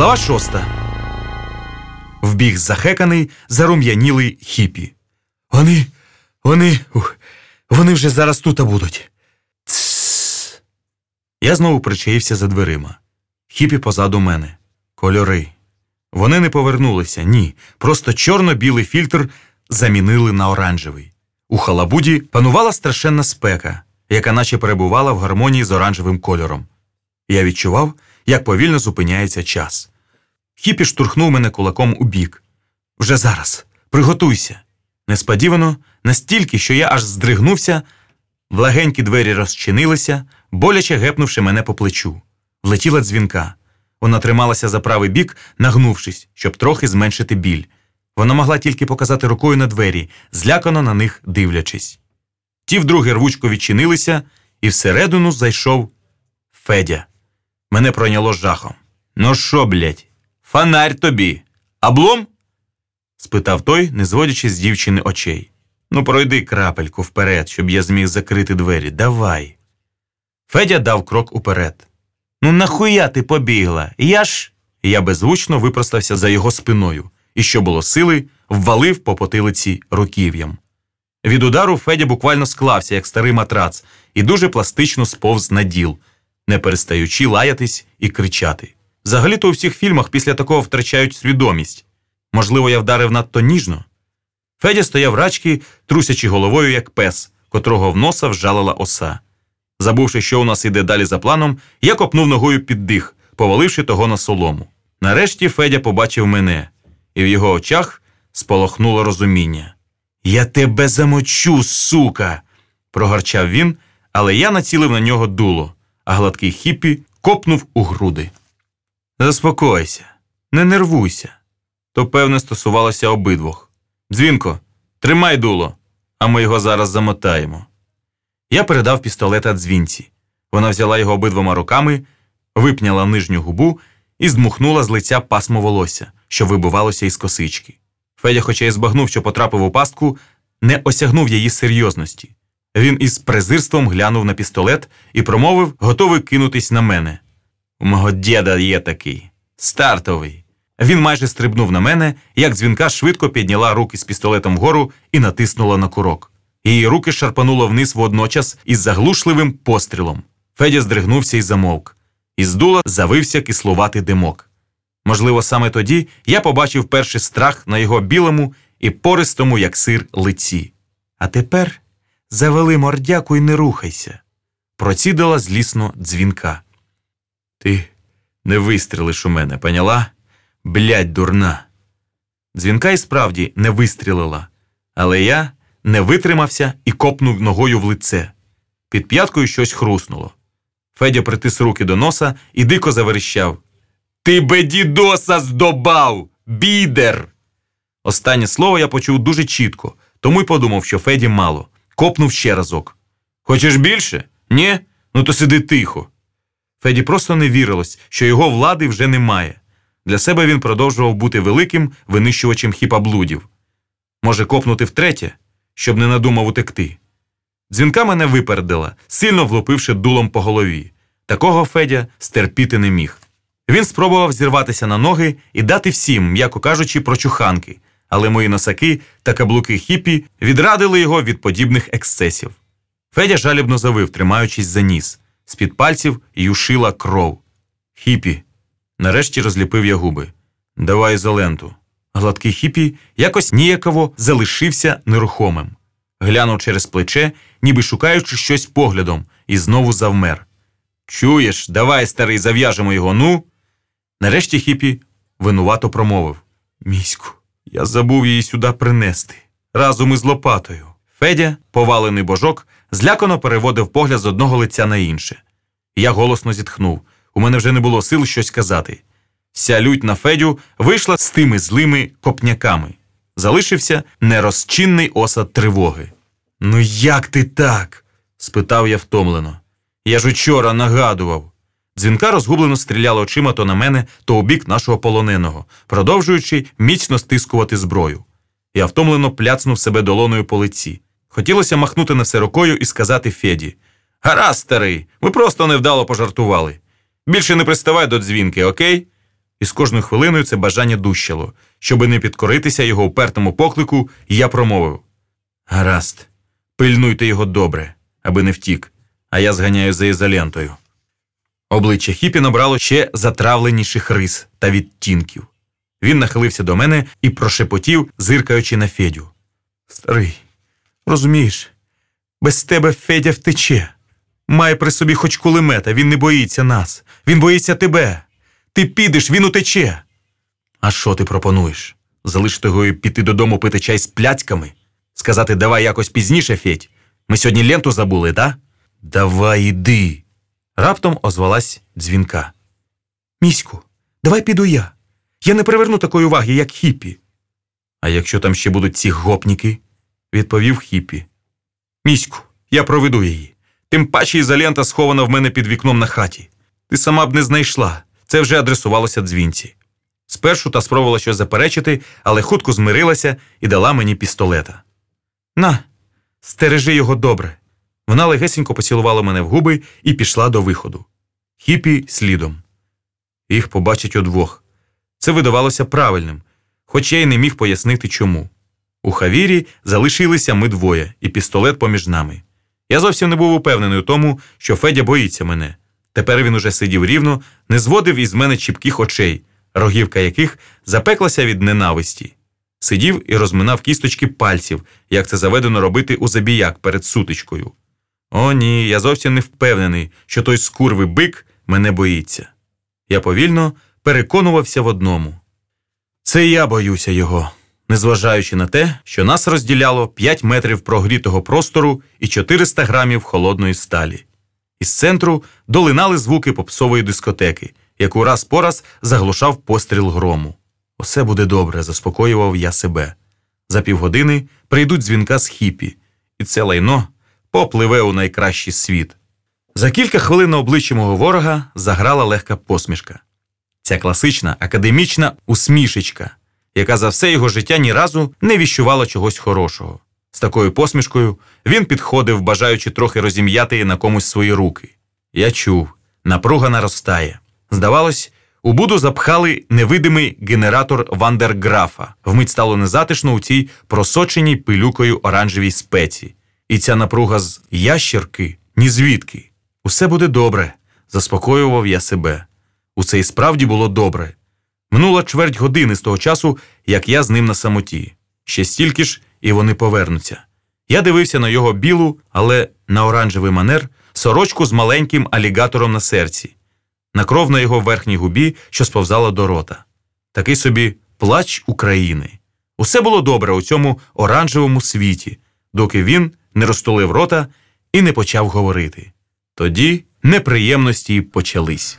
Глава шоста. Вбіг захеканий, зарум'янілий хіпі. Вони, вони, вони вже зараз тут будуть. Тсс. Я знову причаївся за дверима. Хіпі позаду мене. Кольори. Вони не повернулися, ні. Просто чорно-білий фільтр замінили на оранжевий. У халабуді панувала страшенна спека, яка наче перебувала в гармонії з оранжевим кольором. Я відчував, як повільно зупиняється час. Хіпі штурхнув мене кулаком у бік. Вже зараз, приготуйся. Несподівано, настільки, що я аж здригнувся, Благенькі двері розчинилися, боляче гепнувши мене по плечу. Влетіла дзвінка. Вона трималася за правий бік, нагнувшись, щоб трохи зменшити біль. Вона могла тільки показати рукою на двері, злякано на них дивлячись. Ті вдруге рвучко відчинилися, і всередину зайшов Федя. Мене пройняло жахом. Ну що, блядь, фонарь тобі. Облом? спитав той, не зводячи з дівчини очей. Ну, пройди крапельку вперед, щоб я зміг закрити двері. Давай. Федя дав крок уперед. Ну, нахуя ти побігла? Я ж. Я беззвучно випростався за його спиною і, що було сили, ввалив по потилиці руків'ям. Від удару Федя буквально склався, як старий матрац, і дуже пластично сповз на діл, не перестаючи лаятись і кричати. Взагалі-то у всіх фільмах після такого втрачають свідомість. Можливо, я вдарив надто ніжно. Федя стояв рачки, трусячи головою, як пес, котрого в носа вжалила оса. Забувши, що у нас іде далі за планом, я копнув ногою під дих, поваливши того на солому. Нарешті Федя побачив мене, і в його очах сполохнуло розуміння. Я тебе замочу, сука. прогорчав він, але я націлив на нього дуло, а гладкий хіпі копнув у груди. Заспокойся, не нервуйся. То, певне, стосувалося обидвох. Дзвінко, тримай дуло, а ми його зараз замотаємо. Я передав пістолета дзвінці. Вона взяла його обидвома руками, випняла нижню губу і здмухнула з лиця пасмо волосся, що вибивалося із косички. Федя, хоча й збагнув, що потрапив у пастку, не осягнув її серйозності. Він із презирством глянув на пістолет і промовив, готовий кинутись на мене. У мого діда є такий стартовий. Він майже стрибнув на мене, як дзвінка швидко підняла руки з пістолетом вгору і натиснула на курок. Її руки шарпануло вниз водночас із заглушливим пострілом. Федя здригнувся і замовк. Із дула завився кислуватий димок. Можливо, саме тоді я побачив перший страх на його білому і пористому, як сир, лиці. А тепер завели мордяку і не рухайся. Процідала злісно дзвінка. Ти не вистрілиш у мене, поняла? Блядь, дурна. Дзвінка і справді не вистрілила, але я не витримався і копнув ногою в лице. Під п'яткою щось хруснуло. Федя притис руки до носа і дико заверещав. Ти би дідоса здобав, бідер! Останнє слово я почув дуже чітко, тому й подумав, що Феді мало. Копнув ще разок. Хочеш більше? Ні? Ну то сиди тихо. Феді просто не вірилось, що його влади вже немає. Для себе він продовжував бути великим винищувачем хіпаблудів. Може, копнути втретє, щоб не надумав утекти. Дзвінка мене випередила, сильно влупивши дулом по голові. Такого Федя стерпіти не міг. Він спробував зірватися на ноги і дати всім, м'яко кажучи, прочуханки, але мої носаки та каблуки хіпі відрадили його від подібних ексцесів. Федя жалібно завив, тримаючись за ніс. З-під пальців юшила кров. Хіпі. Нарешті розліпив я губи. Давай ізоленту. Гладкий хіпі якось ніяково залишився нерухомим. Глянув через плече, ніби шукаючи щось поглядом, і знову завмер. Чуєш, давай, старий, зав'яжемо його, ну. Нарешті хіпі винувато промовив Міську, я забув її сюди принести разом із лопатою. Федя, повалений божок, злякано переводив погляд з одного лиця на інше. Я голосно зітхнув. У мене вже не було сил щось сказати. Вся лють на Федю вийшла з тими злими копняками. Залишився нерозчинний осад тривоги. Ну, як ти так? спитав я втомлено. Я ж учора нагадував. Дзвінка розгублено стріляла очима то на мене, то у бік нашого полоненого, продовжуючи міцно стискувати зброю. Я втомлено пляцнув себе долоною по лиці. Хотілося махнути на все рукою і сказати Феді: Гаразд, старий, ми просто невдало пожартували. Більше не приставай до дзвінки, окей? І з кожною хвилиною це бажання дужчало. Щоби не підкоритися його упертому поклику, я промовив: Гаразд, пильнуйте його добре, аби не втік, а я зганяю за ізолентою. Обличчя Хіпі набрало ще затравленіших рис та відтінків. Він нахилився до мене і прошепотів, зиркаючи на Федю. Старий, розумієш, без тебе Федя втече. Має при собі хоч кулемета, він не боїться нас. Він боїться тебе. Ти підеш, він утече. А що ти пропонуєш? Залишити його і піти додому пити чай з пляцьками? Сказати, давай якось пізніше, Федь. Ми сьогодні ленту забули, да? Давай іди. Раптом озвалась дзвінка. Міську, давай піду я. Я не приверну такої уваги, як хіпі. А якщо там ще будуть ці гопніки? Відповів хіпі. Міську, я проведу її. Тим паче ізолента схована в мене під вікном на хаті. Ти сама б не знайшла. Це вже адресувалося дзвінці. Спершу та спробувала щось заперечити, але хутко змирилася і дала мені пістолета. На, стережи його добре. Вона легесенько поцілувала мене в губи і пішла до виходу. Хіпі слідом. Їх побачить удвох. Це видавалося правильним, хоч я й не міг пояснити чому. У хавірі залишилися ми двоє, і пістолет поміж нами. Я зовсім не був упевнений у тому, що Федя боїться мене. Тепер він уже сидів рівно, не зводив із мене чіпких очей, рогівка яких запеклася від ненависті. Сидів і розминав кісточки пальців, як це заведено робити у забіяк перед сутичкою. О, ні, я зовсім не впевнений, що той скурвий бик мене боїться. Я повільно переконувався в одному. Це я боюся його, незважаючи на те, що нас розділяло 5 метрів прогрітого простору і 400 грамів холодної сталі. Із центру долинали звуки попсової дискотеки, яку раз по раз заглушав постріл грому. Усе буде добре, заспокоював я себе. За півгодини прийдуть дзвінка з хіпі, і це лайно попливе у найкращий світ. За кілька хвилин на обличчі мого ворога заграла легка посмішка. Ця класична академічна усмішечка, яка за все його життя ні разу не віщувала чогось хорошого. З такою посмішкою він підходив, бажаючи трохи розім'яти на комусь свої руки. Я чув, напруга наростає. Здавалось, у буду запхали невидимий генератор Вандерграфа. Вмить стало незатишно у цій просоченій пилюкою оранжевій спеці. І ця напруга з ящерки ні звідки. Усе буде добре, заспокоював я себе. Усе і справді було добре. Минула чверть години з того часу, як я з ним на самоті. Ще стільки ж, і вони повернуться. Я дивився на його білу, але на оранжевий манер сорочку з маленьким алігатором на серці, на кров на його верхній губі, що сповзала до рота. Такий собі плач України. Усе було добре у цьому оранжевому світі, доки він не розтулив рота і не почав говорити. Тоді неприємності почались.